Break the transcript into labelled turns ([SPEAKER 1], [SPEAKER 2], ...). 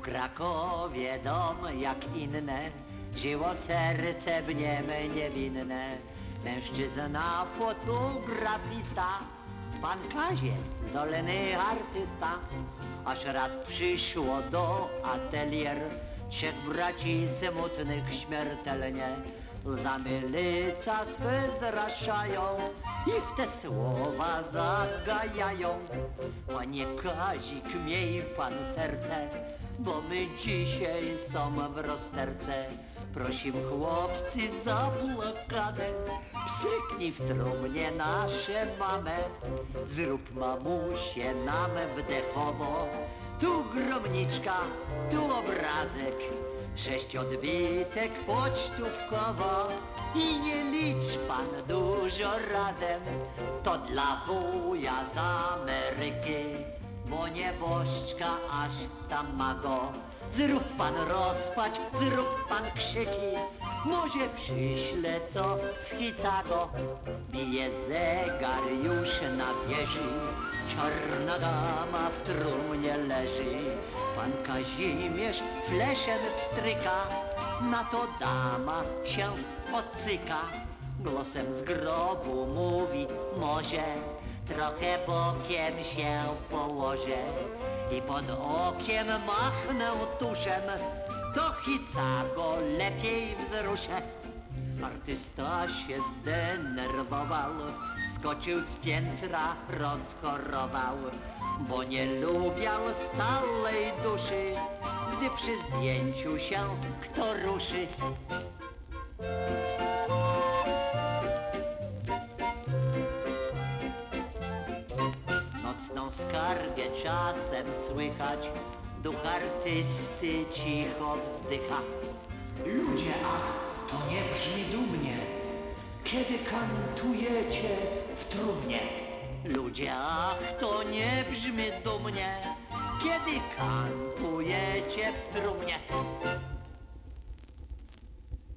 [SPEAKER 1] Krakowie dom jak inne, żyło serce w niem niewinne. Mężczyzna fotografista, pan Kazie, zdolny artysta. Aż raz przyszło do atelier trzech braci smutnych śmiertelnie. Łzami lica swe zraszają i w te słowa zagajają. Panie Kazik, miej pan serce, bo my dzisiaj są w rozterce. Prosim chłopcy za blokadę, pstryknij w trumnie nasze mamę. Zrób mamusie nam wdechowo, tu gromniczka, tu obrazek. Sześć odbitek pocztówkowo i nie licz pan dużo razem. To dla wuja z Ameryki, bo nieboszczka aż tam ma go. Zrób pan rozpać, zrób pan krzyki, może przyśle co z Chicago. Bije zegar już na wieży, czarna dama w trumnie leży. Pan Kazimierz fleszem pstryka, na to dama się odcyka. Głosem z grobu mówi, może trochę bokiem się położę i pod okiem machnę tuszem, to Chicago lepiej wzruszę. Artysta się zdenerwował, skoczył z piętra, rozchorował, bo nie lubiał z całej duszy, gdy przy zdjęciu się kto ruszy. Nocną skargę czasem słychać, duch artysty cicho wzdycha.
[SPEAKER 2] Ludzie, ach, to nie brzmi dumnie, kiedy kantujecie w trumnie.
[SPEAKER 1] Ludzie, ach, to nie brzmi dumnie, kiedy kantujecie w trumnie.